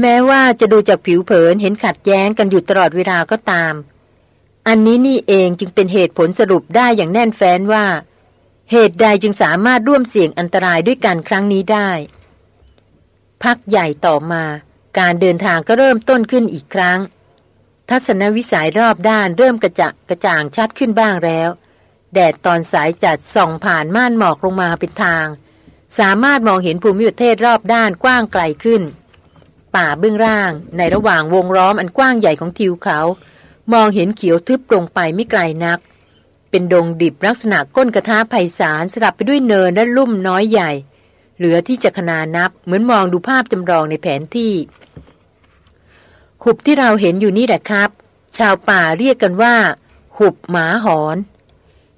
แม้ว่าจะดูจากผิวเผินเห็นขัดแย้งกันอยู่ตลอดเวลาก็ตาม อันนี้นี่เองจึงเป็นเหตุผลสรุปได้อย่างแน่นแฟ้นว่า เหตุใดจึงสามารถร่วมเสี่ยงอันตรายด้วยกันครั้งนี้ได้ พักใหญ่ต่อมา การเดินทางก็เริ่มต้นขึ้นอีกครั้ง ทัศนวิสัยรอบด้านเริ่มกระจะกระจ่างชัดขึ้นบ้างแล้ว แดดตอนสายจัดส่องผ่านม่านหมอกลงมาเป็นทาง สามารถมองเห็นภูมิประเทศรอบด้านกว้างไกลขึ้น ป่าเบื้องล่าง ในระหว่างวงล้อมอันกว้างใหญ่ของทิวเขา มองเห็นเขียวทึบลงไปไม่ไกลนัก เป็นดงดิบลักษณะก้นกระทะไพศาลสลับไปด้วยเนินและลุ่มน้อยใหญ่ เหลือที่จะขนานับเหมือนมองดูภาพจำลองในแผนที่หุบที่เราเห็นอยู่นี่แหละครับ ชาวป่าเรียกกันว่า หุบหมาหอน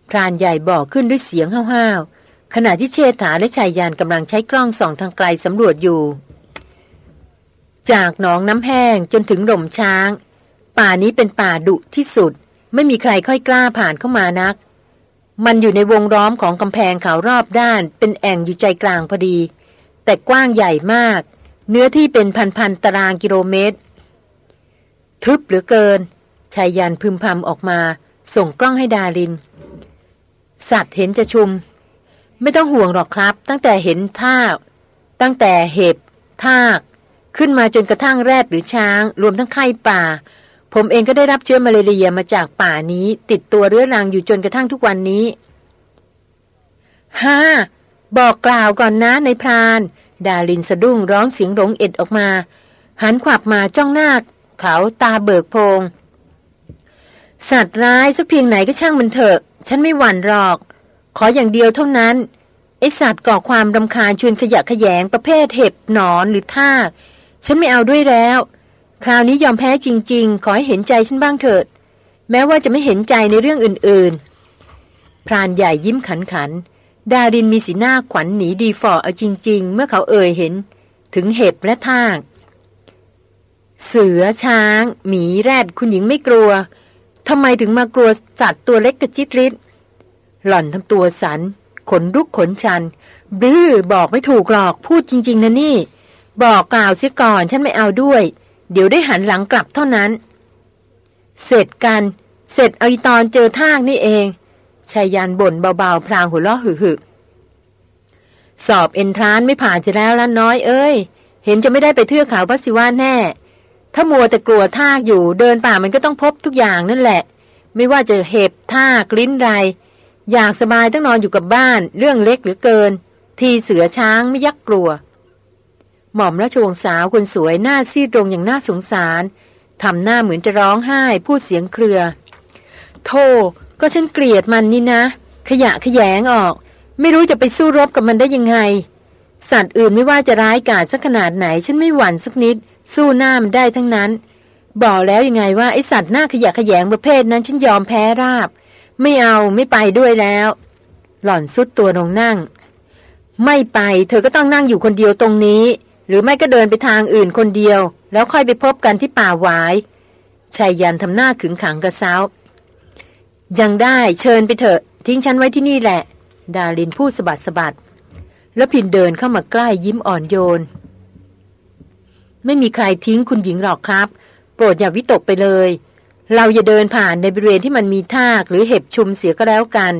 พรานใหญ่บอกขึ้นด้วยเสียงห้าวๆขณะที่เชษฐาและชายยานกำลังใช้กล้องส่องทางไกลสำรวจอยู่ จากหนองน้ำแห้งจนถึงหล่มช้าง ป่านี้เป็นป่าดุที่สุด ไม่มีใครค่อยกล้าผ่านเข้ามานัก มันอยู่ในวงล้อมของกำแพงเขารอบด้าน เป็นแอ่งอยู่ใจกลางพอดี แต่กว้างใหญ่มาก เนื้อที่เป็นพันๆตารางกิโลเมตร ทึบเหลือเกินชายยันพึมพำออกมา ส่งกล้องให้ดาริน สัตว์เห็นจะชุม ไม่ต้องห่วงหรอกครับ ตั้งแต่เห็นท่าตั้งแต่เห็บ ทาก ขึ้นมาจนกระทั่งแรดหรือช้าง รวมทั้งไข้ป่า ผมเองก็ได้รับเชื้อมาเรียมาจากป่านี้ ติดตัวเรื้อรังอยู่จนกระทั่งทุกวันนี้ฮ่าบอกกล่าวก่อนนะในพราน ดาลินสะดุ้งร้องเสียงหลงเอ็ดออกมา หันขวับมาจ้องหน้าเขาตาเบิกโพง สัตว์ร้ายสักเพียงไหนก็ช่างมันเถอะ ฉันไม่หวั่นหรอก ขออย่างเดียวเท่านั้นไอสัตว์ก่อความรำคาญชวนขยะขยงประเภทเห็บหนอนหรือทาก ฉันไม่เอาด้วยแล้ว คราวนี้ยอมแพ้จริง ๆ ขอให้เห็นใจฉันบ้างเถิด แม้ว่าจะไม่เห็นใจในเรื่องอื่นๆ พรานใหญ่ยิ้มขันขัน ดารินมีสีหน้าขวัญหนีดีฟอเอาจริง ๆ เมื่อเขาเอ่ยเห็น ถึงเห็บและทากเสือช้าง หมีแรดคุณหญิงไม่กลัวทำไมถึงมากลัวสัตว์ตัวเล็กกระจิตริดหล่อนทำตัวสัน ขนลุกขนชัน บื้อบอกไม่ถูกหรอกพูดจริง ๆนะนี่ บอกกล่าวเสียก่อนฉันไม่เอาด้วย เดี๋ยวได้หันหลังกลับเท่านั้น เสร็จกัน เสร็จเอาตอนเจอทากนี่เองชายยันบ่นเบาๆ พลางหัวเราะหึ่สอบเอ็นทรานไม่ผ่านจะแล้วละน้อยเอ้ย เห็นจะไม่ได้ไปเทือกเขาพัสิวาแน่ ถ้ามัวแต่กลัวทากอยู่เดินป่ามันก็ต้องพบทุกอย่างนั่นแหละ ไม่ว่าจะเห็บทากลิ้นไรอยากสบายต้องนอนอยู่กับบ้าน เรื่องเล็กหรือเกิน ทีเสือช้างไม่ยักกลัว หม่อมราชวงศ์สาวคนสวยหน้าซีดตรงอย่างน่าสงสารทำหน้าเหมือนจะร้องไห้ พูดเสียงเครือ โธ่ก็ฉันเกลียดมันนี่นะ ขยะขยงออก ไม่รู้จะไปสู้รบกับมันได้ยังไง สัตว์อื่นไม่ว่าจะร้ายกาจสักขนาดไหน ฉันไม่หวั่นสักนิด สู้หน้ามันได้ทั้งนั้น บอกแล้วยังไงว่าไอสัตว์หน้าขยะขยงประเภทนั้นฉันยอมแพ้ราบ ไม่เอาไม่ไปด้วยแล้ว หล่อนสุดตัวลงนั่ง ไม่ไป เธอก็ต้องนั่งอยู่คนเดียวตรงนี้ หรือไม่ก็เดินไปทางอื่นคนเดียว แล้วค่อยไปพบกันที่ป่าหวายชายยันทำหน้าขึงขังกระซ้ายังได้เชิญไปเถอะ ทิ้งฉันไว้ที่นี่แหละ ดาลินพูดสะบัดสะบัดแล้วพินเดินเข้ามาใกล้ยิ้มอ่อนโยน ไม่มีใครทิ้งคุณหญิงหรอกครับ โปรดอย่าวิตกไปเลย เราอย่าเดินผ่านในบริเวณที่มันมีทากหรือเห็บชุมเสียก็แล้วกัน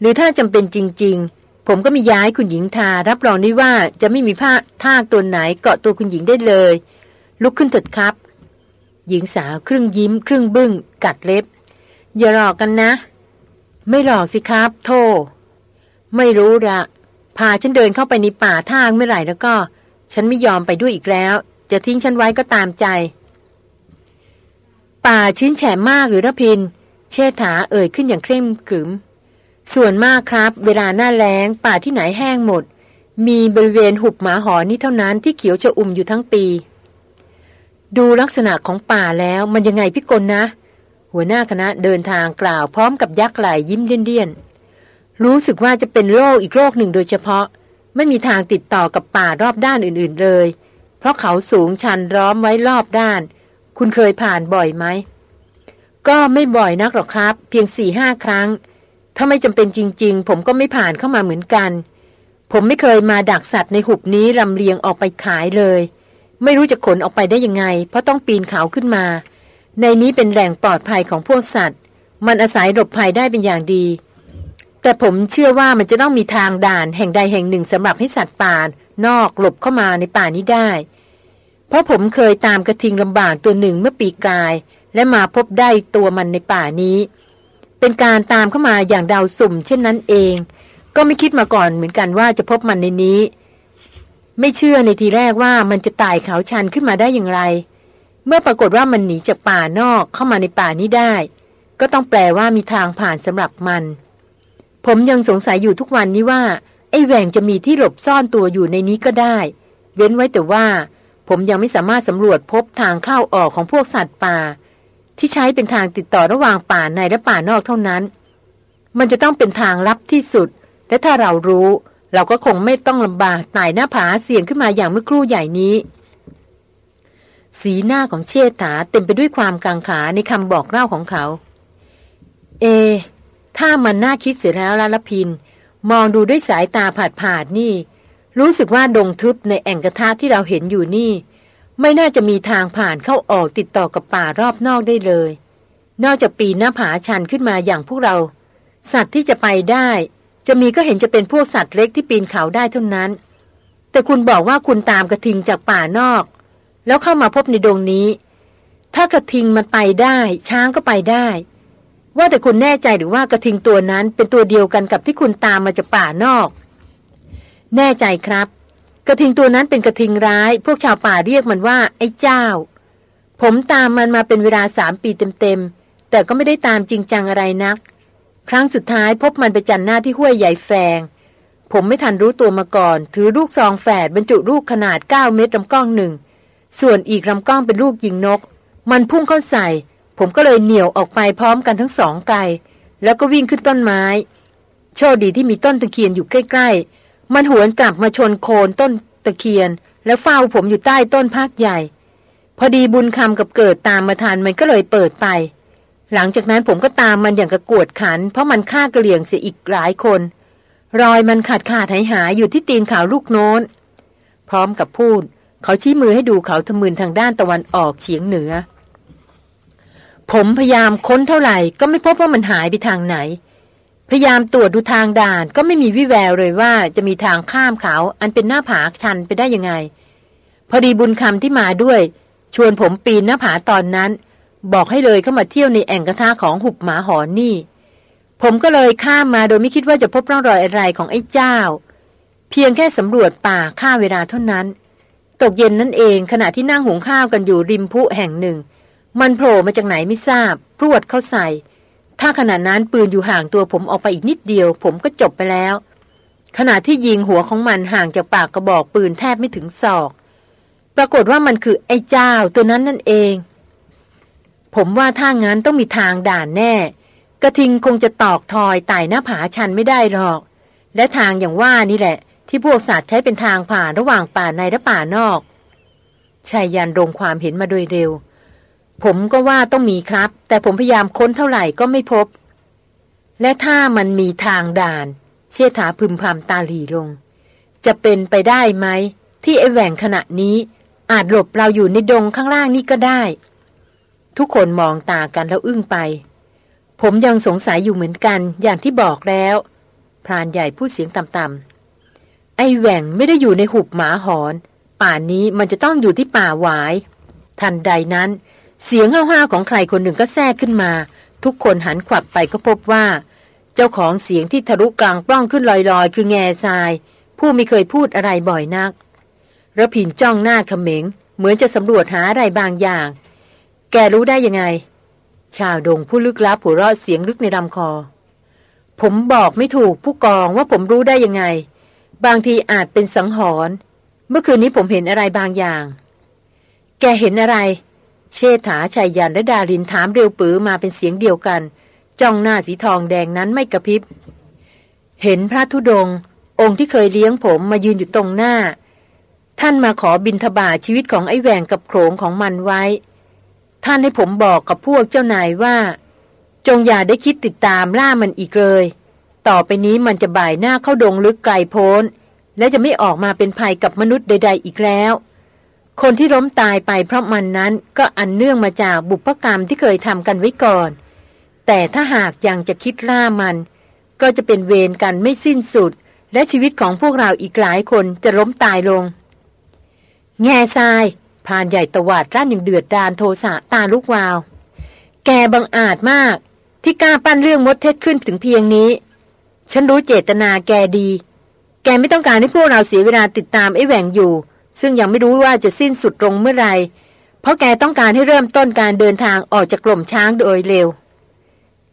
หรือถ้าจำเป็นจริง ผมก็มีย้ายคุณหญิงทา รับรองได้ว่าจะไม่มีผ้าท่าตัวไหนเกาะตัวคุณหญิงได้เลย ลุกขึ้นเถิดครับ หญิงสาวครึ่งยิ้ม ครึ่งบึง้ง กัดเล็บ อย่าหลอกกันนะ ไม่หลอกสิครับ โทไม่รู้ละพาฉันเดินเข้าไปในป่าทางเมื่อไหร่แล้วก็ ฉันไม่ยอมไปด้วยอีกแล้ว จะทิ้งฉันไว้ก็ตามใจ ป่าชื้นแฉมมากหรือระพิน เชษฐาเอ่ยขึ้นอย่างเคร่งขรึม ส่วนมากครับ เวลาหน้าแล้งป่าที่ไหนแห้งหมด มีบริเวณหุบหมาหอนี้เท่านั้นที่เขียวชอุ่มอยู่ทั้งปี ดูลักษณะของป่าแล้วมันยังไงพี่กลนะ หัวหน้าคณะเดินทางกล่าวพร้อมกับยักไหลยิ้มเลี่ยนๆ รู้สึกว่าจะเป็นโรคอีกโรคหนึ่งโดยเฉพาะ ไม่มีทางติดต่อกับป่ารอบด้านอื่นๆเลย เพราะเขาสูงชันร้อมไว้รอบด้าน คุณเคยผ่านบ่อยไหมก็ไม่บ่อยนักหรอกครับ เพียงสี่ห้าครั้ง ถ้าไม่จำเป็นจริง ๆ ผมก็ไม่ผ่านเข้ามาเหมือนกัน ผมไม่เคยมาดักสัตว์ในหุบนี้ลำเลียงออกไปขายเลย ไม่รู้จะขนออกไปได้ยังไง เพราะต้องปีนเขาขึ้นมา ในนี้เป็นแหล่งปลอดภัยของพวกสัตว์ มันอาศัยหลบภัยได้เป็นอย่างดี แต่ผมเชื่อว่ามันจะต้องมีทางด่านแห่งใดแห่งหนึ่งสำหรับให้สัตว์ป่านอกหลบเข้ามาในป่านี้ได้ เพราะผมเคยตามกระทิงลำบากตัวหนึ่งเมื่อปีกลาย และมาพบได้ตัวมันในป่านี้ เป็นการตามเข้ามาอย่างดาวสุ่ม เช่นนั้นเอง ก็ไม่คิดมาก่อนเหมือนกันว่าจะพบมันในนี้ ไม่เชื่อในทีแรกว่ามันจะตายเขาชันขึ้นมาได้อย่างไร เมื่อปรากฏว่ามันหนีจากป่านอกเข้ามาในป่านี้ได้ ก็ต้องแปลว่ามีทางผ่านสำหรับมัน ผมยังสงสัยอยู่ทุกวันนี้ว่าไอ้แหวงจะมีที่หลบซ่อนตัวอยู่ในนี้ก็ได้ เว้นไว้แต่ว่า ผมยังไม่สามารถสำรวจพบทางเข้าออกของพวกสัตว์ป่า ที่ใช้เป็นทางติดต่อระหว่างป่าในและป่านอกเท่านั้น มันจะต้องเป็นทางลับที่สุด และถ้าเรารู้ เราก็คงไม่ต้องลำบากไต่หน้าผาเสี่ยงขึ้นมาอย่างเมื่อครู่ใหญ่นี้ สีหน้าของเชษฐาเต็มไปด้วยความกังขาในคำบอกเล่าของเขา เอ ถ้ามันน่าคิดเสียแล้วละละพิน มองดูด้วยสายตาผาดผาดนี่ รู้สึกว่าดงทึบในแอ่งกระทะที่เราเห็นอยู่นี่ ไม่น่าจะมีทางผ่านเข้าออกติดต่อกับป่ารอบนอกได้เลย นอกจากปีนหน้าผาชันขึ้นมาอย่างพวกเรา สัตว์ที่จะไปได้ จะมีก็เห็นจะเป็นพวกสัตว์เล็กที่ปีนเขาได้เท่านั้น แต่คุณบอกว่าคุณตามกระทิงจากป่านอก แล้วเข้ามาพบในดงนี้ ถ้ากระทิงมันไปได้ ช้างก็ไปได้ ว่าแต่คุณแน่ใจหรือว่ากระทิงตัวนั้นเป็นตัวเดียวกันกับที่คุณตามมาจากป่านอก แน่ใจครับ กระทิงตัวนั้นเป็นกระทิงร้าย พวกชาวป่าเรียกมันว่า ไอ้เจ้า ผมตามมันมาเป็นเวลาสามปีเต็มๆ แต่ก็ไม่ได้ตามจริงจังอะไรนัก ครั้งสุดท้ายพบมันไปจันหน้าที่ห้วยใหญ่แฟงผมไม่ทันรู้ตัวมาก่อน ถือลูกซองแฝดบรรจุลูกขนาด 9 เมตรลำกล้องหนึ่ง ส่วนอีกลำกล้องเป็นลูกยิงนก มันพุ่งเข้าใส่ ผมก็เลยเหนี่ยวออกไปพร้อมกันทั้งสองไกล แล้วก็วิ่งขึ้นต้นไม้ โชคดีที่มีต้นตะเคียนอยู่ใกล้ๆ มันหวนกลับมาชนโคนต้นตะเคียน แล้วเฝ้าผมอยู่ใต้ต้นพักใหญ่ พอดีบุญคำกับเกิดตามมาทานมันก็เลยเปิดไป หลังจากนั้นผมก็ตามมันอย่างกระกวดขัน เพราะมันฆ่ากระเหลี่ยงเสียอีกหลายคน รอยมันขาดขาดหายหายอยู่ที่ตีนเขาลูกโน้น พร้อมกับพูด เขาชี้มือให้ดูเขาทมืนทางด้านตะวันออกเฉียงเหนือ ผมพยายามค้นเท่าไหร่ก็ไม่พบว่ามันหายไปทางไหน พยายามตรวจดูทางด่านก็ไม่มีวิแววเลยว่าจะมีทางข้ามเขาอันเป็นหน้าผาชันไปได้ยังไง พอดีบุญคำที่มาด้วย ชวนผมปีนหน้าผาตอนนั้น บอกให้เลยเข้ามาเที่ยวในแอ่งกระทะของหุบหมาหอนนี่ ผมก็เลยข้ามมาโดยไม่คิดว่าจะพบร่องรอยอะไรของไอ้เจ้า เพียงแค่สำรวจป่าค่าเวลาเท่านั้น ตกเย็นนั่นเองขณะที่นั่งหุงข้าวกันอยู่ริมพุแห่งหนึ่ง มันโผล่มาจากไหนไม่ทราบพรวดเข้าใส่ ถ้าขณะนั้นปืนอยู่ห่างตัวผมออกไปอีกนิดเดียว ผมก็จบไปแล้ว ขณะที่ยิงหัวของมันห่างจากปากกระบอกปืนแทบไม่ถึงศอก ปรากฏว่ามันคือไอ้เจ้าตัวนั้นนั่นเอง ผมว่าถ้างั้นต้องมีทางด่านแน่ กระทิงคงจะตอกทอยไต่หน้าผาชันไม่ได้หรอก และทางอย่างว่านี่แหละ ที่พวกสัตว์ใช้เป็นทางผ่านระหว่างป่าในและป่านอกชายยันลงความเห็นมาโดยเร็ว ผมก็ว่าต้องมีครับ แต่ผมพยายามค้นเท่าไหร่ก็ไม่พบ และถ้ามันมีทางด่าน เชษฐาพึมพำตาหลีลง จะเป็นไปได้ไหม ที่ไอแหว่งขณะนี้ อาจหลบเราอยู่ในดงข้างล่างนี่ก็ได้ ทุกคนมองตากันแล้วอึ้งไป ผมยังสงสัยอยู่เหมือนกัน อย่างที่บอกแล้วพรานใหญ่พูดเสียงต่ำๆไอแหว่งไม่ได้อยู่ในหุบหมาหอน ป่านนี้มันจะต้องอยู่ที่ป่าหวาย ทันใดนั้น เสียงห้าวๆของใครคนหนึ่งก็แทรกขึ้นมา ทุกคนหันขวับไปก็พบว่า เจ้าของเสียงที่ทะลุกลางปล้องขึ้นลอยๆ คือแง่ทราย ผู้ไม่เคยพูดอะไรบ่อยนักระพินจ้องหน้าเขม็ง เหมือนจะสำรวจหาอะไรบางอย่าง แกรู้ได้ยังไง ชาวดงผู้ลึกลับหัวเราะเสียงลึกในลำคอ ผมบอกไม่ถูกผู้กองว่าผมรู้ได้ยังไง บางทีอาจเป็นสังหรณ์เมื่อคืนนี้ผมเห็นอะไรบางอย่าง แกเห็นอะไร เชษฐาชายยันและดารินถามเร็วปือมาเป็นเสียงเดียวกัน จ้องหน้าสีทองแดงนั้นไม่กระพริบ เห็นพระธุดง องค์ที่เคยเลี้ยงผมมายืนอยู่ตรงหน้า ท่านมาขอบินทบาทชีวิตของไอ้แหวงกับโขงของมันไว้ ท่านให้ผมบอกกับพวกเจ้านายว่า จงอย่าได้คิดติดตามล่ามันอีกเลย ต่อไปนี้มันจะบ่ายหน้าเข้าดงลึกไกลโพ้น และจะไม่ออกมาเป็นภัยกับมนุษย์ใด ๆ อีกแล้ว คนที่ล้มตายไปเพราะมันนั้นก็อันเนื่องมาจากบุพกรรมที่เคยทำกันไว้ก่อน แต่ถ้าหากยังจะคิดล่ามัน ก็จะเป็นเวรกันไม่สิ้นสุด และชีวิตของพวกเราอีกหลายคนจะล้มตายลง แง่ทรายพานใหญ่ตวาดร่านอย่างเดือดดานโทสะตาลุกวาว แกบังอาจมาก ที่กล้าปั้นเรื่องมดเท็จขึ้นถึงเพียงนี้ ฉันรู้เจตนาแกดี แกไม่ต้องการให้พวกเราเสียเวลาติดตามไอ้แหว่งอยู่ ซึ่งยังไม่รู้ว่าจะสิ้นสุดตรงเมื่อไรเพราะแกต้องการให้เริ่มต้นการเดินทางออกจากกล่มช้างโดยเร็ว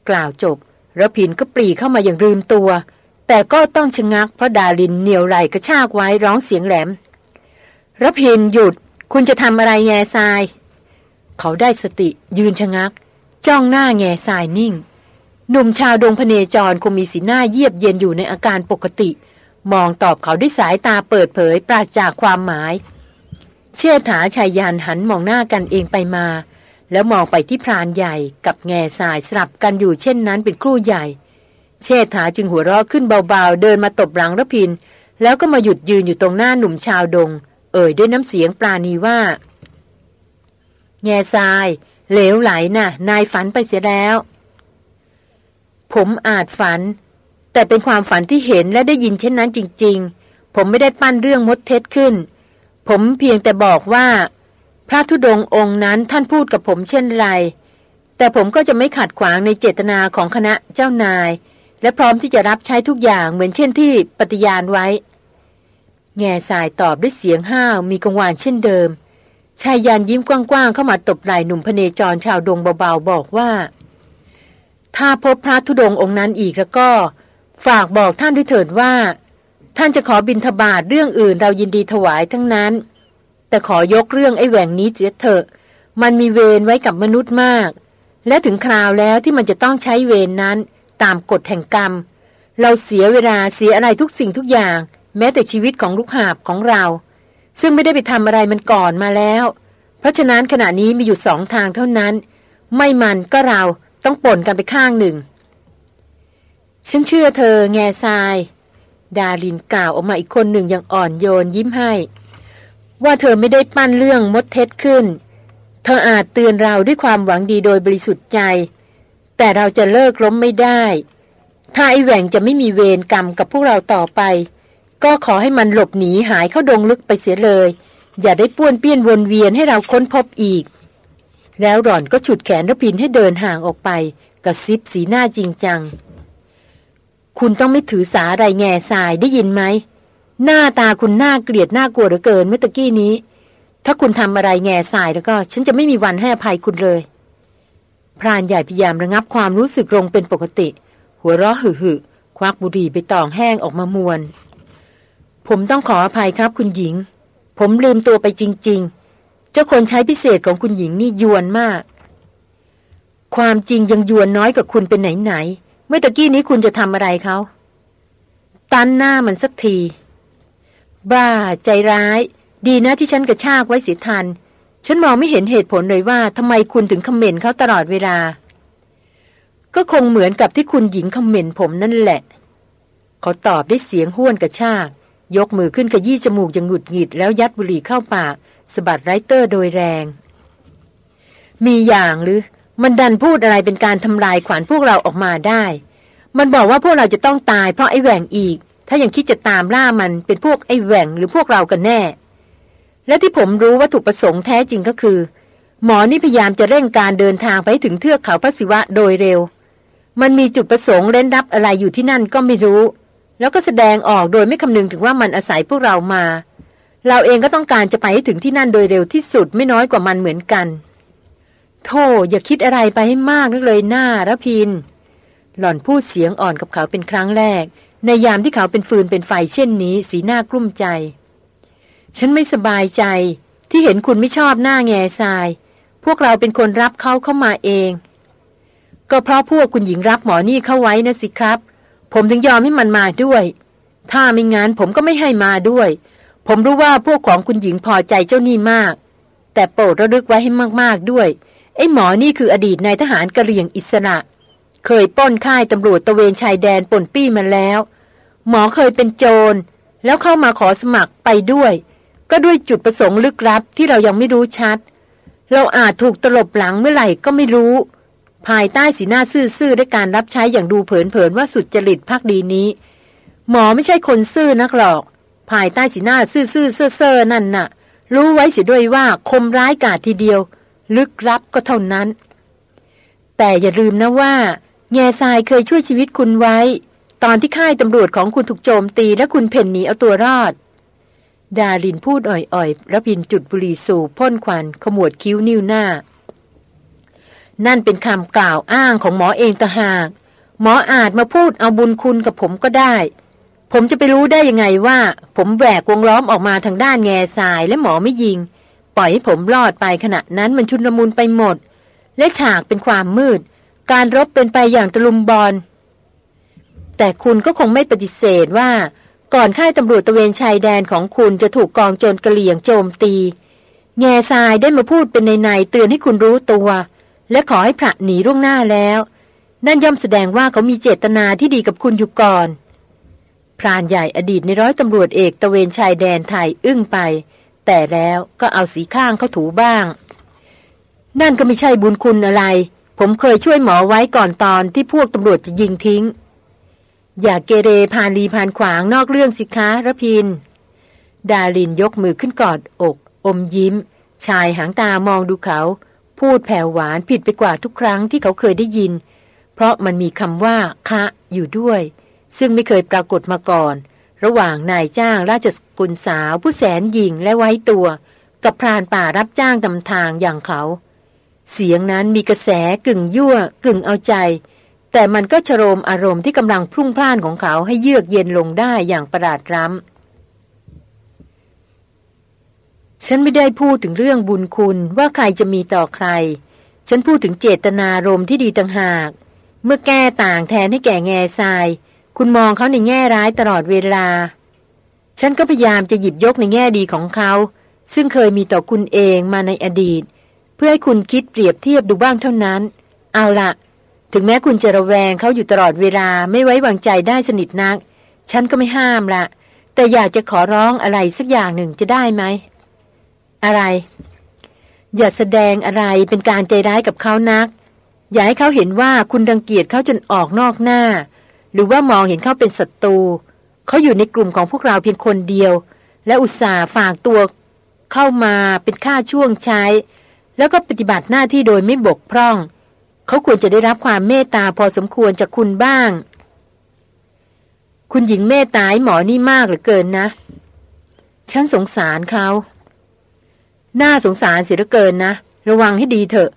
กล่าวจบระพินก็ปรีเข้ามาอย่างลืมตัว แต่ก็ต้องชะงักเพราะดาลินเหนียวไหลกระชากไว้ร้องเสียงแหลมระพินหยุดคุณจะทำอะไรแง่ทราย เขาได้สติยืนชะงัก จ้องหน้าแง่ทรายนิ่ง หนุ่มชาวดงพเนจรคงมีสีหน้าเยียบเย็นอยู่ในอาการปกติ มองตอบเขาด้วยสายตาเปิดเผยปราศจากความหมาย เชี่ยถาชายยานหันมองหน้ากันเองไปมา แล้วมองไปที่พรานใหญ่กับแง่สายสลับกันอยู่เช่นนั้นเป็นครู่ใหญ่ เชษฐาจึงหัวเราะขึ้นเบาๆ เดินมาตบหลังระพิน แล้วก็มาหยุดยืนอยู่ตรงหน้าหนุ่มชาวดง เอ่ยด้วยน้ำเสียงปราณีว่า แง่ทราย เหลวไหลนะ่ะ นายฝันไปเสียแล้ว ผมอาจฝัน แต่เป็นความฝันที่เห็นและได้ยินเช่นนั้นจริง ๆ ผมไม่ได้ปั้นเรื่องมดเท็จขึ้น ผมเพียงแต่บอกว่า พระธุดงองค์นั้นท่านพูดกับผมเช่นไร แต่ผมก็จะไม่ขัดขวางในเจตนาของคณะเจ้านาย และพร้อมที่จะรับใช้ทุกอย่างเหมือนเช่นที่ปฏิญาณไว้ แง่สายตอบด้วยเสียงห้าวมีกังวานเช่นเดิมชายยันยิ้มกว้างๆเข้ามาตบไหล่หนุ่มพเนจรชาวดงเบาๆบอกว่า ถ้าพบพระธุดงองค์นั้นอีกแล้วก็ ฝากบอกท่านด้วยเถิดว่า ท่านจะขอบินทบาทเรื่องอื่นเรายินดีถวายทั้งนั้น แต่ขอยกเรื่องไอ้แหว่งนี้เสียเถอะ มันมีเวรไว้กับมนุษย์มาก และถึงคราวแล้วที่มันจะต้องใช้เวรนนั้นตามกฎแห่งกรรม เราเสียเวลาเสียอะไรทุกสิ่งทุกอย่าง แม้แต่ชีวิตของลูกหาบของเรา ซึ่งไม่ได้ไปทำอะไรมันก่อนมาแล้ว เพราะฉะนั้นขณะนี้มีอยู่สองทางเท่านั้น ไม่มันก็เราต้องป่นกันไปข้างหนึ่ง ฉันเชื่อเธอแง่ทราย ดารินกล่าวออกมาอีกคนหนึ่งอย่างอ่อนโยนยิ้มให้ ว่าเธอไม่ได้ปั้นเรื่องมดเท็จขึ้น เธออาจเตือนเราด้วยความหวังดีโดยบริสุทธิ์ใจ แต่เราจะเลิกล้มไม่ได้ ถ้าไอแหว่งจะไม่มีเวรกรรมกับพวกเราต่อไป ก็ขอให้มันหลบหนีหายเข้าดงลึกไปเสียเลย อย่าได้ป้วนเปี้ยนวนเวียนให้เราค้นพบอีก แล้วหล่อนก็ฉุดแขนรพินให้เดินห่างออกไปกระซิบสีหน้าจริงจัง คุณต้องไม่ถือสาอะไรแง่ทรายได้ยินไหม หน้าตาคุณน่าเกลียดน่ากลัวเหลือเกินเมื่อตะกี้นี้ ถ้าคุณทำอะไรแง่ทรายแล้วก็ ฉันจะไม่มีวันให้อภัยคุณเลย พรานใหญ่พยายามระงับความรู้สึกลงเป็นปกติ หัวเราะหึ่ควักบุหรี่ไปตองแห้งออกมามวน ผมต้องขออภัยครับคุณหญิง ผมลืมตัวไปจริง ๆ เจ้าคนใช้พิเศษของคุณหญิงนี่ยวนมาก ความจริงยังยวนน้อยกว่าคุณเป็นไหนๆ เมื่อตะกี้นี้คุณจะทำอะไรเขาตันหน้ามันสักที บ้าใจร้าย ดีนะที่ฉันกระชากไว้เสียทัน ฉันมองไม่เห็นเหตุผลเลยว่าทำไมคุณถึงคอมเมนต์เขาตลอดเวลา ก็คงเหมือนกับที่คุณหญิงคอมเมนต์ผมนั่นแหละ เขาตอบด้วยเสียงห้วนกระชาก ยกมือขึ้นขยี้จมูกอย่างหงุดหงิดแล้วยัดบุหรี่เข้าปากสะบัดไรเตอร์โดยแรง มีอย่างหรือ มันดันพูดอะไรเป็นการทำลายขวัญพวกเราออกมาได้ มันบอกว่าพวกเราจะต้องตายเพราะไอ้แหว่งอีก ถ้ายังคิดจะตามล่ามันเป็นพวกไอ้แหว่งหรือพวกเรากันแน่ และที่ผมรู้ว่าถูกประสงค์แท้จริงก็คือ หมอนี่พยายามจะเร่งการเดินทางไปถึงเทือกเขาพระศิวะโดยเร็ว มันมีจุดประสงค์เล่นรับอะไรอยู่ที่นั่นก็ไม่รู้ แล้วก็แสดงออกโดยไม่คำนึงถึงว่ามันอาศัยพวกเรามา เราเองก็ต้องการจะไปให้ถึงที่นั่นโดยเร็วที่สุดไม่น้อยกว่ามันเหมือนกัน โธ่อย่าคิดอะไรไปให้มากนักเลยหน้าระพิน หล่อนพูดเสียงอ่อนกับเขาเป็นครั้งแรก ในยามที่เขาเป็นฟืนเป็นไฟเช่นนี้ สีหน้ากลุ้มใจ ฉันไม่สบายใจ ที่เห็นคุณไม่ชอบหน้าแง่ทราย พวกเราเป็นคนรับเขาเข้ามาเอง ก็เพราะพวกคุณหญิงรับหมอนี่เข้าไว้นะสิครับ ผมถึงยอมให้มันมาด้วย ถ้าไม่งั้นผมก็ไม่ให้มาด้วย ผมรู้ว่าพวกของคุณหญิงพอใจเจ้านี่มาก แต่โปรดระลึกไว้ให้มากๆด้วย ไอ้หมอนี่คืออดีตนายทหารกะเหรี่ยงอิสระ เคยป้นค่ายตำรวจตะเวนชายแดนปนปี้มาแล้ว หมอเคยเป็นโจร แล้วเข้ามาขอสมัครไปด้วย ก็ด้วยจุดประสงค์ลึกลับที่เรายังไม่รู้ชัด เราอาจถูกตลบหลังเมื่อไหร่ก็ไม่รู้ ภายใต้สีหน้าซื่อๆด้วยการรับใช้อย่างดูเผินๆว่าสุดจริตพักดีนี้ หมอไม่ใช่คนซื่อนักหรอก ภายใต้สีหน้าซื่อๆเซ่อๆนั่นน่ะ รู้ไว้เสียด้วยว่าคมร้ายกาจทีเดียว ลึกลับก็เท่านั้น แต่อย่าลืมนะว่า แง่ทรายเคยช่วยชีวิตคุณไว้ ตอนที่ค่ายตำรวจของคุณถูกโจมตีและคุณเพ่นหนีเอาตัวรอด ดารินพูดอ่อยๆระพินจุดบุหรี่สูบพ่นควันขมวดคิ้วนิ้วหน้า นั่นเป็นคำกล่าวอ้างของหมอเองตะหาก หมออาจมาพูดเอาบุญคุณกับผมก็ได้ผมจะไปรู้ได้ยังไงว่า ผมแหวกวงล้อมออกมาทางด้านแง่ทรายและหมอไม่ยิง ปล่อยให้ผมรอดไปขณะนั้นมันชุนลมุนไปหมด และฉากเป็นความมืด การรบเป็นไปอย่างตะลุมบอล แต่คุณก็คงไม่ปฏิเสธว่า ก่อนค่ายตำรวจตะเวนชายแดนของคุณจะถูกกองโจรกระเหลี่ยงโจมตี แง่ทรายได้มาพูดเป็นในในเตือนให้คุณรู้ตัว และขอให้พระหนีร่วงหน้าแล้ว นั่นย่อมแสดงว่าเขามีเจตนาที่ดีกับคุณอยู่ก่อนพรานใหญ่อดีตในร้อยตำรวจเอกตะเวนชายแดนไทยอึ้งไป แต่แล้วก็เอาสีข้างเขาถูบ้าง นั่นก็ไม่ใช่บุญคุณอะไร ผมเคยช่วยหมอไว้ก่อนตอนที่พวกตำรวจจะยิงทิ้ง อย่าเกเรพานลีพานขวางนอกเรื่องสิคะระพิน ดาลินยกมือขึ้นกอดอก อมยิ้ม ชายหางตามองดูเขา พูดแผ่วหวานผิดไปกว่าทุกครั้งที่เขาเคยได้ยิน เพราะมันมีคำว่า คะ อยู่ด้วย ซึ่งไม่เคยปรากฏมาก่อน ระหว่างนายจ้างราชสกุลสาวผู้แสนหญิงและไว้ตัว กับพรานป่ารับจ้างตำทางอย่างเขา เสียงนั้นมีกระแสกึ่งยั่วกึ่งเอาใจ แต่มันก็ชโรมอารมณ์ที่กำลังพรุ่งพล่านของเขาให้เยือกเย็นลงได้อย่างประหลาดร้ำฉันไม่ได้พูดถึงเรื่องบุญคุณว่าใครจะมีต่อใคร ฉันพูดถึงเจตนารมณ์ที่ดีต่างหาก เมื่อแก้ต่างแทนให้แก่แง่ทราย คุณมองเขาในแง่ร้ายตลอดเวลา ฉันก็พยายามจะหยิบยกในแง่ดีของเขา ซึ่งเคยมีต่อคุณเองมาในอดีต เพื่อให้คุณคิดเปรียบเทียบดูบ้างเท่านั้น เอาละถึงแม้คุณจะระแวงเขาอยู่ตลอดเวลาไม่ไว้วางใจได้สนิทนัก ฉันก็ไม่ห้ามละแต่อยากจะขอร้องอะไรสักอย่างหนึ่งจะได้ไหม อะไร อย่าแสดงอะไรเป็นการใจร้ายกับเขานัก อย่าให้เขาเห็นว่าคุณรังเกียจเขาจนออกนอกหน้า หรือว่ามองเห็นเขาเป็นศัตรูเขาอยู่ในกลุ่มของพวกเราเพียงคนเดียว และอุตส่าห์ฝากตัวเข้ามาเป็นค่าช่วงใช้ แล้วก็ปฏิบัติหน้าที่โดยไม่บกพร่อง เขาควรจะได้รับความเมตตาพอสมควรจากคุณบ้าง คุณหญิงเมตตาหมอนี่มากเหลือเกินนะ ฉันสงสารเขา น่าสงสารเสียเหลือเกินนะ ระวังให้ดีเถอะ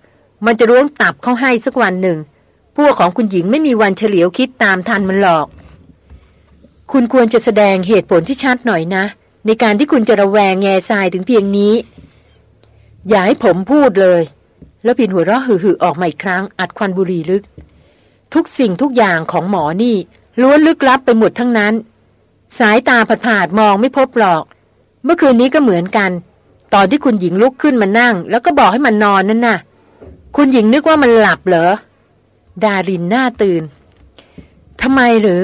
มันจะร่วงตับเข้าให้สักวันหนึ่ง พวกของคุณหญิงไม่มีวันเฉลียวคิดตามทันมันหรอก คุณควรจะแสดงเหตุผลที่ชัดหน่อยนะ ในการที่คุณจะระแวงแง่ทรายถึงเพียงนี้ อย่าให้ผมพูดเลย แล้วพินหัวเราะหึ่ๆออกมาอีกครั้ง อัดควันบุหรี่ลึก ทุกสิ่งทุกอย่างของหมอนี่ล้วนลึกลับไปหมดทั้งนั้น สายตาผาดมองไม่พบหรอก เมื่อคืนนี้ก็เหมือนกัน ตอนที่คุณหญิงลุกขึ้นมานั่ง แล้วก็บอกให้มันนอนนั่นน่ะ คุณหญิงนึกว่ามันหลับเหรอ ดารินหน้าตื่นทำไมหรือ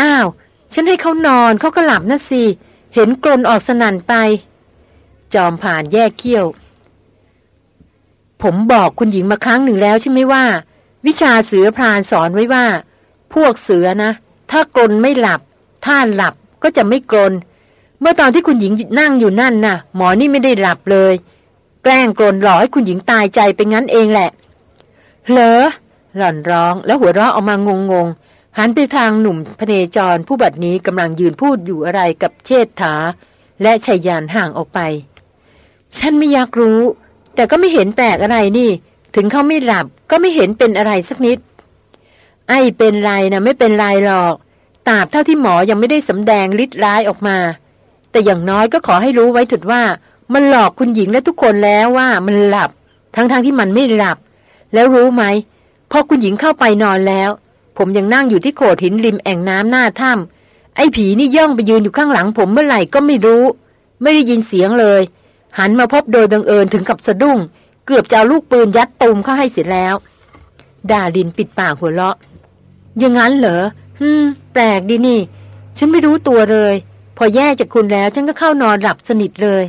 อ้าว ฉันให้เขานอนเขาก็หลับนะสิ เห็นกลนออกสนั่นไป จอมผ่านแยกเขี้ยว ผมบอกคุณหญิงมาครั้งหนึ่งแล้วใช่ไหมว่า วิชาเสือพรานสอนไว้ว่า พวกเสือนะ ถ้ากลนไม่หลับ ถ้าหลับก็จะไม่กลน เมื่อตอนที่คุณหญิงนั่งอยู่นั่นน่ะ หมอนี่ไม่ได้หลับเลย แกล้งกลนหลอให้คุณหญิงตายใจไปงั้นเองแหละ เหรอ หล่อนร้องแล้วหัวเราะออกมางงงหันไปทางหนุ่มพเนจรผู้บัดนี้กำลังยืนพูดอยู่อะไรกับเชษฐา และชัยยานห่างออกไป ฉันไม่อยากรู้ แต่ก็ไม่เห็นแปลกอะไรนี่ ถึงเขาไม่หลับก็ไม่เห็นเป็นอะไรสักนิด ไอ้เป็นไรนะไม่เป็นไรหรอกตราบเท่าที่หมอยังไม่ได้สำแดงฤทธิ์ร้ายออกมา แต่อย่างน้อยก็ขอให้รู้ไว้ถุดว่า มันหลอกคุณหญิงและทุกคนแล้วว่ามันหลับ ทั้งๆทที่มันไม่หลับ แล้วรู้ไหม พอคุณหญิงเข้าไปนอนแล้ว ผมยังนั่งอยู่ที่โขดหินริมแอ่งน้ำหน้าถ้ำไอ้ผีนี่ย่องไปยืนอยู่ข้างหลังผมเมื่อไหร่ก็ไม่รู้ ไม่ได้ยินเสียงเลย หันมาพบโดยบังเอิญถึงกับสะดุ้ง เกือบจะเอาลูกปืนยัดตูมเข้าให้เสร็จแล้ว ดาลินปิดปากหัวเราะอย่างนั้นเหรอฮึมแปลกดีนี่ ฉันไม่รู้ตัวเลย พอแย่จากคุณแล้วฉันก็เข้านอนหลับสนิทเลย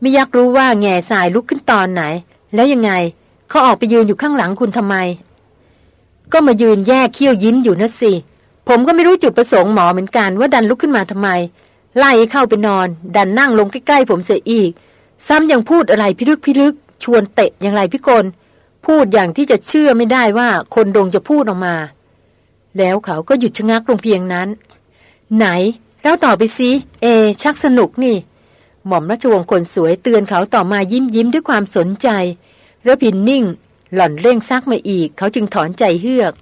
ไม่อยากรู้ว่าแง่สายลุกขึ้นตอนไหน แล้วยังไงเขาออกไปยืนอยู่ข้างหลังคุณทำไม ก็มายืนแยกเขี้ยวยิ้มอยู่นะสิ ผมก็ไม่รู้จุดประสงค์หมอเหมือนกันว่าดันลุกขึ้นมาทำไม ไล่เข้าไปนอน ดันนั่งลงใกล้ๆผมเสียอีก ซ้ำยังพูดอะไรพิลึกพิลึก ชวนเตะอย่างไรพี่กลพูดอย่างที่จะเชื่อไม่ได้ว่าคนดงจะพูดออกมา แล้วเขาก็หยุดชะงักลงเพียงนั้น ไหนแล้วต่อไปสิเอ ชักสนุกนี่ หม่อมราชวงศ์คนสวยเตือนเขาต่อมายิ้มยิ้มด้วยความสนใจระพินนิ่ง หล่อนเร่งซักมาอีก เขาจึงถอนใจเฮือก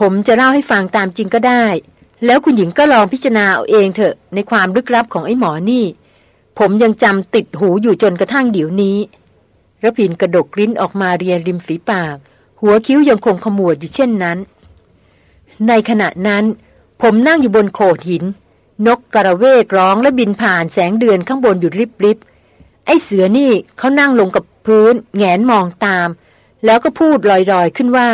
ผมจะเล่าให้ฟังตามจริงก็ได้ แล้วคุณหญิงก็ลองพิจารณาเอาเองเถอะ ในความลึกลับของไอ้หมอนี่ ผมยังจำติดหูอยู่จนกระทั่งเดี๋ยวนี้ระพินกระดกลิ้นออกมาเรียนริมฝีปาก หัวคิ้วยังคงขมวดอยู่เช่นนั้น ในขณะนั้น ผมนั่งอยู่บนโขดหิน นกกระเวกร้องและบินผ่านแสงเดือนข้างบนอยู่ริบริบไอ้เสือนี่เขานั่งลงกับ พื้น แงนมองตาม แล้วก็พูดลอยๆขึ้นว่า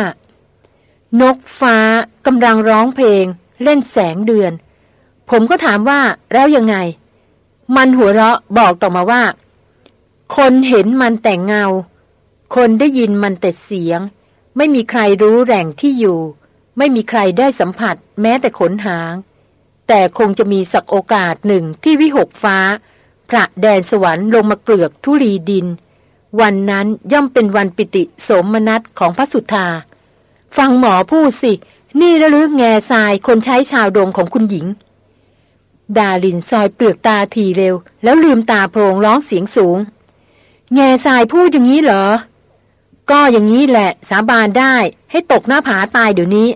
นกฟ้ากำลังร้องเพลง เล่นแสงเดือน ผมก็ถามว่าแล้วยังไง มันหัวเราะบอกต่อมาว่า คนเห็นมันแต่เงา คนได้ยินมันแต่เสียง ไม่มีใครรู้แหล่งที่อยู่ ไม่มีใครได้สัมผัส แม้แต่ขนหาง แต่คงจะมีสักโอกาสหนึ่งที่วิหกฟ้าพระแดนสวรรค์ลงมาเกลือกทุลีดิน วันนั้นย่อมเป็นวันปิติสมนัตของพระสุธา ฟังหมอพูดสิ นี่ระลึกแง่ทรายคนใช้ชาวดงของคุณหญิง ดาลินซอยเปลือกตาทีเร็ว แล้วลืมตาโพรงร้องเสียงสูง แง่ทรายพูดอย่างนี้เหรอ ก็อย่างนี้แหละ สาบานได้ให้ตกหน้าผาตายเดี๋ยวนี้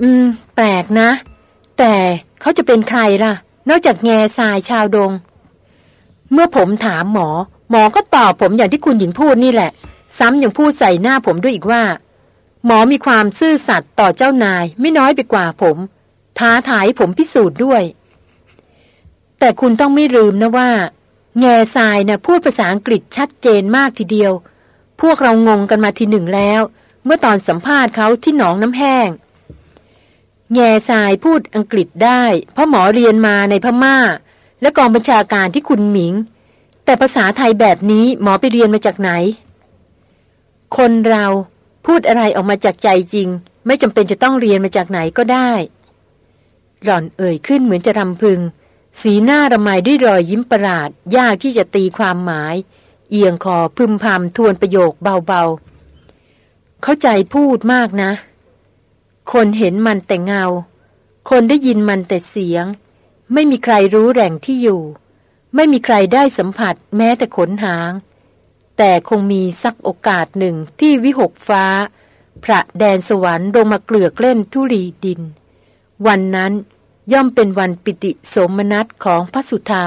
อืม แปลกนะ แต่เขาจะเป็นใครล่ะ นอกจากแง่ทรายชาวดง เมื่อผมถามหมอ หมอก็ตอบผมอย่างที่คุณหญิงพูดนี่แหละ ซ้ำยังพูดใส่หน้าผมด้วยอีกว่า หมอมีความซื่อสัตย์ต่อเจ้านายไม่น้อยไปกว่าผม ท้าทายผมพิสูจน์ด้วย แต่คุณต้องไม่ลืมนะว่า แง่ทรายนะ่ะพูดภาษาอังกฤษชัดเจนมากทีเดียว พวกเรางงกันมาทีหนึ่งแล้ว เมื่อตอนสัมภาษณ์เขาที่หนองน้ำแห้ง แง่ทรายพูดอังกฤษได้ เพราะหมอเรียนมาในพม่า และกองบัญชาการที่คุณหมิง แต่ภาษาไทยแบบนี้หมอไปเรียนมาจากไหน คนเราพูดอะไรออกมาจากใจจริง ไม่จำเป็นจะต้องเรียนมาจากไหนก็ได้ หล่อนเอ่ยขึ้นเหมือนจะรำพึง สีหน้าระไมด้วยรอยยิ้มประหลาด ยากที่จะตีความหมาย เอียงคอพึมพำทวนประโยคเบาๆ เข้าใจพูดมากนะ คนเห็นมันแต่เงา คนได้ยินมันแต่เสียง ไม่มีใครรู้แหล่งที่อยู่ ไม่มีใครได้สัมผัสแม้แต่ขนหาง แต่คงมีสักโอกาสหนึ่งที่วิหกฟ้า พระแดนสวรรค์ลงมาเกลือกเล่นทุลีดิน วันนั้นย่อมเป็นวันปิติสมนัตของพระสุธา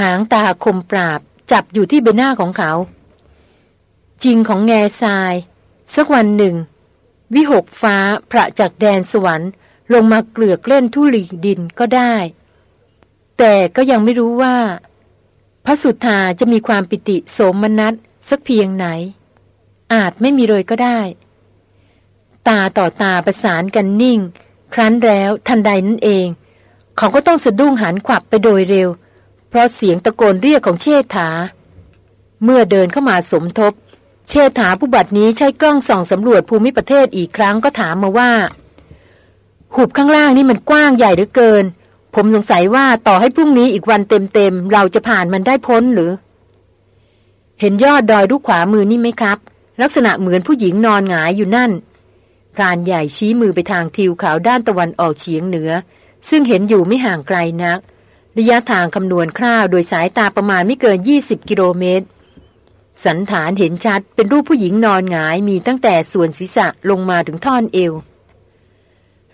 หางตาคมปราบจับอยู่ที่ใบหน้าของเขา จริงของแง่ทราย สักวันหนึ่ง วิหกฟ้าพระจากแดนสวรรค์ลงมาเกลือกเล่นทุลีดินก็ได้ แต่ก็ยังไม่รู้ว่า พระสุธาจะมีความปิติโสมนัสสักเพียงไหน อาจไม่มีเลยก็ได้ ตาต่อตาประสานกันนิ่ง ครั้นแล้วทันใดนั่นเอง เขาก็ต้องสะดุ้งหันขวับไปโดยเร็ว เพราะเสียงตะโกนเรียกของเชษฐา เมื่อเดินเข้ามาสมทบ เชษฐาผู้บัดนี้ใช้กล้องส่องสำรวจภูมิประเทศอีกครั้งก็ถามมาว่า หุบข้างล่างนี่มันกว้างใหญ่เหลือเกิน ผมสงสัยว่าต่อให้พรุ่งนี้อีกวันเต็มๆ เราจะผ่านมันได้พ้นหรือ เห็นยอดดอยลูขวามือนี่ไหมครับ ลักษณะเหมือนผู้หญิงนอนหงายอยู่นั่น พรานใหญ่ชี้มือไปทางทิวเขาด้านตะวันออกเฉียงเหนือ ซึ่งเห็นอยู่ไม่ห่างไกลนัก ระยะทางคำนวณคร่าวโดยสายตาประมาณไม่เกิน 20 กิโลเมตร สันฐานเห็นชัดเป็นรูปผู้หญิงนอนหงายมีตั้งแต่ส่วนศีรษะลงมาถึงท่อนเอว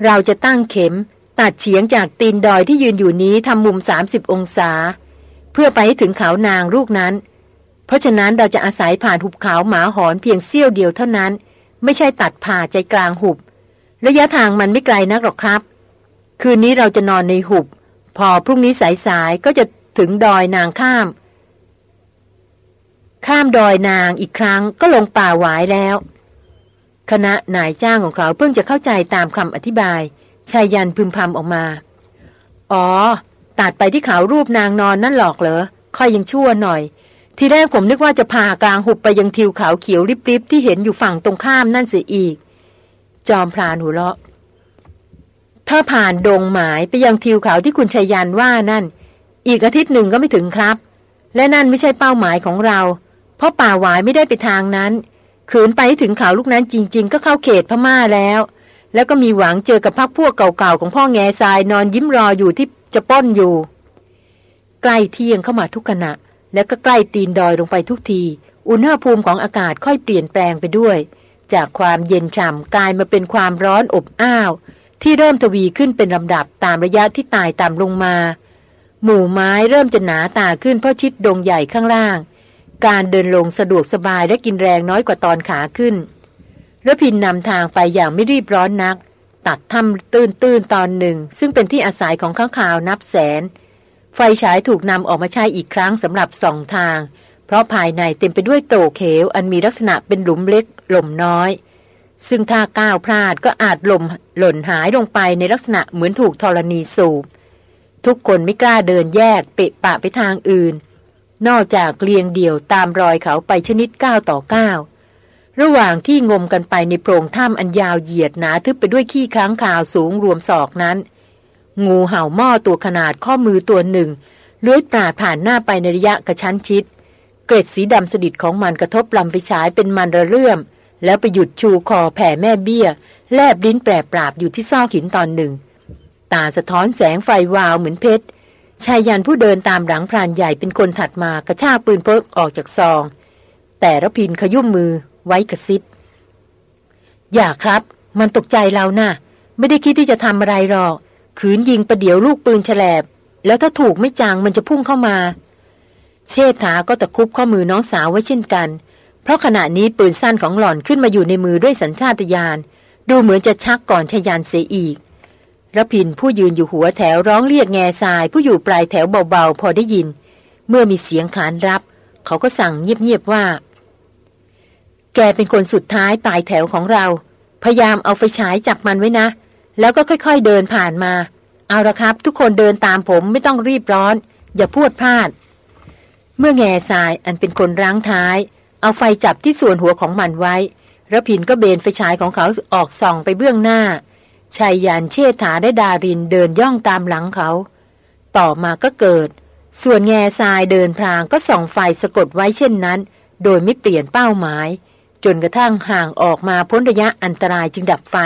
เราจะตั้งเข็ม ตัดเฉียงจากตีนดอยที่ยืนอยู่นี้ทำมุม 30 องศา เพื่อไปถึงเขานางลูกนั้น เพราะฉะนั้นเราจะอาศัยผ่านหุบเขาหมาหอนเพียงเสี้ยวเดียวเท่านั้น ไม่ใช่ตัดผ่าใจกลางหุบ ระยะทางมันไม่ไกลนักหรอกครับ คืนนี้เราจะนอนในหุบ พอพรุ่งนี้สายๆก็จะถึงดอยนางข้าม ข้ามดอยนางอีกครั้งก็ลงป่าหวายแล้ว คณะนายจ้างของเขาเพิ่งจะเข้าใจตามคำอธิบาย ชายยันพึมพำออกมา อ๋อ ตัดไปที่เขารูปนางนอนนั่นหรอกเหรอ ค่อยยังชั่วหน่อย ทีแรกผมนึกว่าจะพากลางหุบไปยังทิวเขาเขียวริบๆที่เห็นอยู่ฝั่งตรงข้ามนั่นเสียอีก จอมพรานหัวเราะ ถ้าผ่านดงหมายไปยังทิวเขาที่คุณชัยยันว่านั่น อีกอาทิตย์หนึ่งก็ไม่ถึงครับ และนั่นไม่ใช่เป้าหมายของเรา เพราะป่าหวายไม่ได้ไปทางนั้น ขืนไปถึงเขาลูกนั้นจริง ๆ ก็เข้าเขตพม่าแล้ว แล้วก็มีหวังเจอกับพักพวกเก่าๆของพ่อแง่ทรายนอนยิ้มรออยู่ที่จะป้อนอยู่ ใกล้เที่ยงเข้ามาทุกขณะ แล้วก็ใกล้ตีนดอยลงไปทุกที อุณหภูมิของอากาศค่อยเปลี่ยนแปลงไปด้วย จากความเย็นฉ่ำกลายมาเป็นความร้อนอบอ้าว ที่เริ่มทวีขึ้นเป็นลำดับตามระยะที่ตายต่ำลงมา หมู่ไม้เริ่มจะหนาตาขึ้นเพราะชิดดงใหญ่ข้างล่าง การเดินลงสะดวกสบายและกินแรงน้อยกว่าตอนขาขึ้น ระพินนำทางไปอย่างไม่รีบร้อนนัก ตัดถ้ำตื้นตื้นตอนหนึ่ง ซึ่งเป็นที่อาศัยของข้างข่าวนับแสน ไฟฉายถูกนำออกมาใช้อีกครั้งสำหรับส่องทาง เพราะภายในเต็มไปด้วยโตเขวอันมีลักษณะเป็นหลุมเล็กหล่มน้อย ซึ่งถ้าก้าวพลาดก็อาจหล่มหล่นหายลงไปในลักษณะเหมือนถูกธรณีสูบ ทุกคนไม่กล้าเดินแยกเปะปะไปทางอื่น นอกจากเรียงเดี่ยวตามรอยเขาไปชนิดก้าวต่อก้าว ระหว่างที่งมกันไปในโพรงถ้ำอันยาวเหยียดหนาทึบไปด้วยขี้ค้างคาวสูงรวมศอกนั้น งูเห่าหม้อตัวขนาดข้อมือตัวหนึ่งเลื้อยปราดผ่านหน้าไปในระยะกระชั้นชิด เกร็ดสีดำสดิดของมันกระทบลำไฟฉายเป็นมันระเรื่อม แล้วไปหยุดชูคอแผ่แม่เบี้ย แลบลิ้นแปรปราบอยู่ที่ซอกหินตอนหนึ่ง ตาสะท้อนแสงไฟวาวเหมือนเพชรชายยันผู้เดินตามหลังพรานใหญ่เป็นคนถัดมากระชากปืนพกออกจากซอง แต่ระพินขยุ่มมือ ไว้กระซิบ อย่าครับ มันตกใจเรานะ่ะ ไม่ได้คิดที่จะทำอะไรหรอก ขืนยิงประเดี๋ยวลูกปืนฉลบ แล้วถ้าถูกไม่จังมันจะพุ่งเข้ามา เชษฐาก็ตะคุบข้อมือน้องสาวไว้เช่นกัน เพราะขณะนี้ปืนสั้นของหล่อนขึ้นมาอยู่ในมือด้วยสัญชาตญาณดูเหมือนจะชักก่อนชยานเสียอีกระพินผู้ยืนอยู่หัวแถวร้องเรียกแง่ทราย ผู้อยู่ปลายแถวเบาๆ พอได้ยิน เมื่อมีเสียงขานรับ เขาก็สั่งเงียบๆว่า แกเป็นคนสุดท้ายปลายแถวของเรา พยายามเอาไฟฉายจับมันไว้นะ แล้วก็ค่อยๆเดินผ่านมา เอาละครับ ทุกคนเดินตามผมไม่ต้องรีบร้อน อย่าพูดพลาด เมื่อแง่ทรายอันเป็นคนรั้งท้าย เอาไฟจับที่ส่วนหัวของมันไว้ระพินก็เบนไฟฉายของเขาออกส่องไปเบื้องหน้าชายยานเชษฐาได้ดารินเดินย่องตามหลังเขา ต่อมาก็เกิด ส่วนแง่ทรายเดินพรางก็ส่องไฟสะกดไว้เช่นนั้น โดยไม่เปลี่ยนเป้าหมาย จนกระทั่งห่างออกมาพ้นระยะอันตรายจึงดับไฟ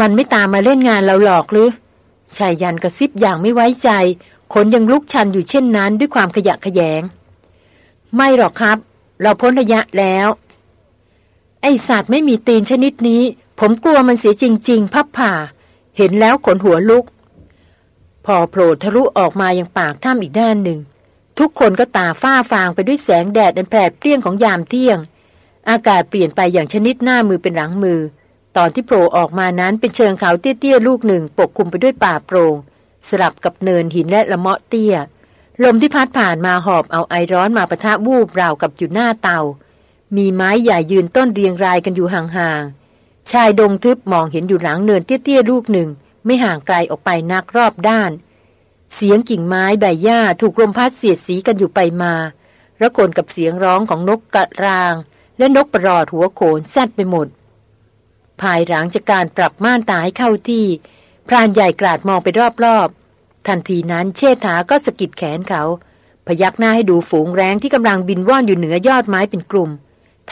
มันไม่ตามมาเล่นงานเราหรอกหรือชายยันกระซิบอย่างไม่ไว้ใจ ขนยังลุกชันอยู่เช่นนั้นด้วยความขยะขยง ไม่หรอกครับ เราพ้นระยะแล้ว ไอสัตว์ไม่มีตีนชนิดนี้ ผมกลัวมันเสียจริง ๆ พับผ่า เห็นแล้วขนหัวลุก พอโผล่ทะลุออกมายังปากถ้ำอีกด้านหนึ่ง ทุกคนก็ตาฝ้าฟางไปด้วยแสงแดดอันแผดเปรี้ยงของยามเที่ยง อากาศเปลี่ยนไปอย่างชนิดหน้ามือเป็นหลังมือ ตอนที่โผล่ออกมานั้นเป็นเชิงเขาเตี้ยๆลูกหนึ่ง ปกคลุมไปด้วยป่าโปรง่งสลับกับเนินหินและละเมาะเตี้ย ลมที่พัดผ่านมาหอบเอาไอร้อนมาประทะวูบราวกับอยู่หน้าเตา มีไม้ใหญ่ยืนต้นเรียงรายกันอยู่ห่างๆชายดงทึบมองเห็นอยู่หลังเนินเตี้ยๆลูกหนึ่ง ไม่ห่างไกลออกไปนักรอบด้าน เสียงกิ่งไม้ใบหญ้าถูกลมพัดเสียดสีกันอยู่ไปมาระคนกับเสียงร้องของนกกระราง และนกประหลอดหัวโขนแซดไปหมด ภายหลังจากการปรับม่านตาให้เข้าที่ พรานใหญ่กราดมองไปรอบๆ ทันทีนั้นเชษฐาก็สะกิดแขนเขา พยักหน้าให้ดูฝูงแรงที่กำลังบินว่อนอยู่เหนือยอดไม้เป็นกลุ่ม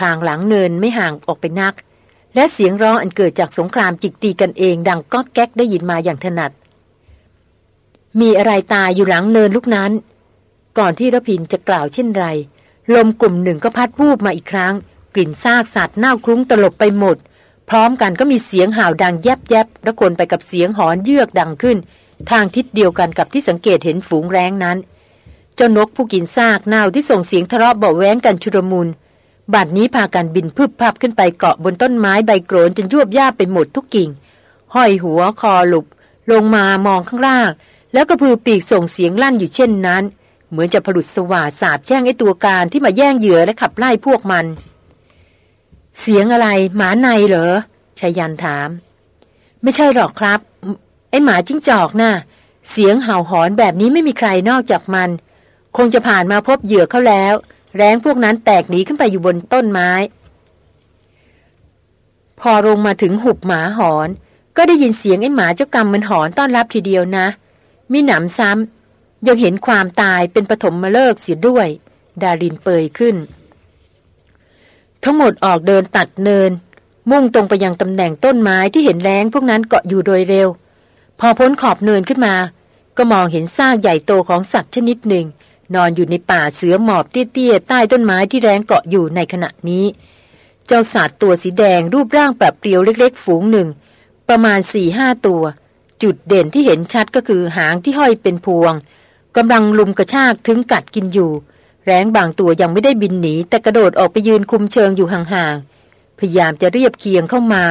ทางหลังเนินไม่ห่างออกไปนัก และเสียงร้องอันเกิดจากสงครามจิกตีกันเองดังก๊อกแก๊กได้ยินมาอย่างถนัด มีอะไรตายอยู่หลังเนินลูกนั้น ก่อนที่ระพินจะกล่าวเช่นไร ลมกลุ่มหนึ่งก็พัดวูบมาอีกครั้ง กลิ่นซากสัตว์เน่าคลุ้งตลบไปหมด พร้อมกันก็มีเสียงห่าวดังแยบแยบระคนไปกับเสียงหอนเยือกดังขึ้น ทางทิศเดียวกันกับที่สังเกตเห็นฝูงแร้งนั้น เจ้านกผู้กินซากเน่าที่ส่งเสียงทะเลาะเบาแว้งกันชุรมุนบัดนี้พากันบินพึบพับขึ้นไปเกาะบนต้นไม้ใบโกรนจนยวบย่าไปหมดทุกกิ่ง ห้อยหัวคอหลุบ ลงมามองข้างล่าง แล้วก็พือปีกส่งเสียงลั่นอยู่เช่นนั้น เหมือนจะผลุดสว่าสาบแช่งไอตัวการที่มาแย่งเหยื่อและขับไล่พวกมัน เสียงอะไร หมาในเหรอชายันถาม ไม่ใช่หรอกครับ ไอหมาจิ้งจอกนะ่ะ เสียงเห่าหอนแบบนี้ไม่มีใครนอกจากมัน คงจะผ่านมาพบเหยื่อเขาแล้ว แรงพวกนั้นแตกหนีขึ้นไปอยู่บนต้นไม้ พอลงมาถึงหุบหมาหอน ก็ได้ยินเสียงไอหมาเจ้ากรรมมันหอนต้อนรับทีเดียวนะมีหนำซ้ำยังเห็นความตายเป็นปฐมมาเลิกเสียด้วย ดารินเปยขึ้น ทั้งหมดออกเดินตัดเนิน มุ่งตรงไปยังตำแหน่งต้นไม้ที่เห็นแรงพวกนั้นเกาะอยู่โดยเร็ว พอพ้นขอบเนินขึ้นมา ก็มองเห็นซากใหญ่โตของสัตว์ชนิดหนึ่ง นอนอยู่ในป่าเสือหมอบเตี้ยๆใต้ต้นไม้ที่แรงเกาะอยู่ในขณะนี้ เจ้าสัตว์ตัวสีแดงรูปร่างแบบเปรียวเล็กๆ ฝูงหนึ่ง ประมาณสี่ห้าตัว จุดเด่นที่เห็นชัดก็คือหางที่ห้อยเป็นพวงกำลังลุมกระชากถึงกัดกินอยู่ แรงบางตัวยังไม่ได้บินหนีแต่กระโดดออกไปยืนคุมเชิงอยู่ห่างๆพยายามจะเรียบเคียงเข้ามา